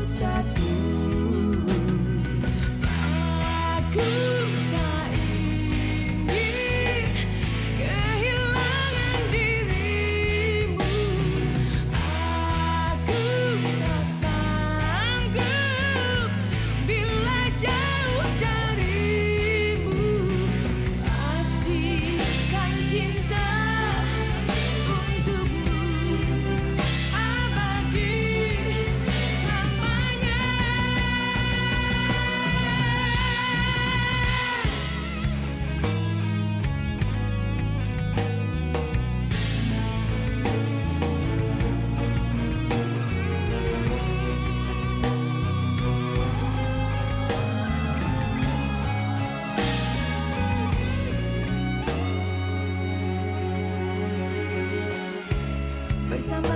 satu somebody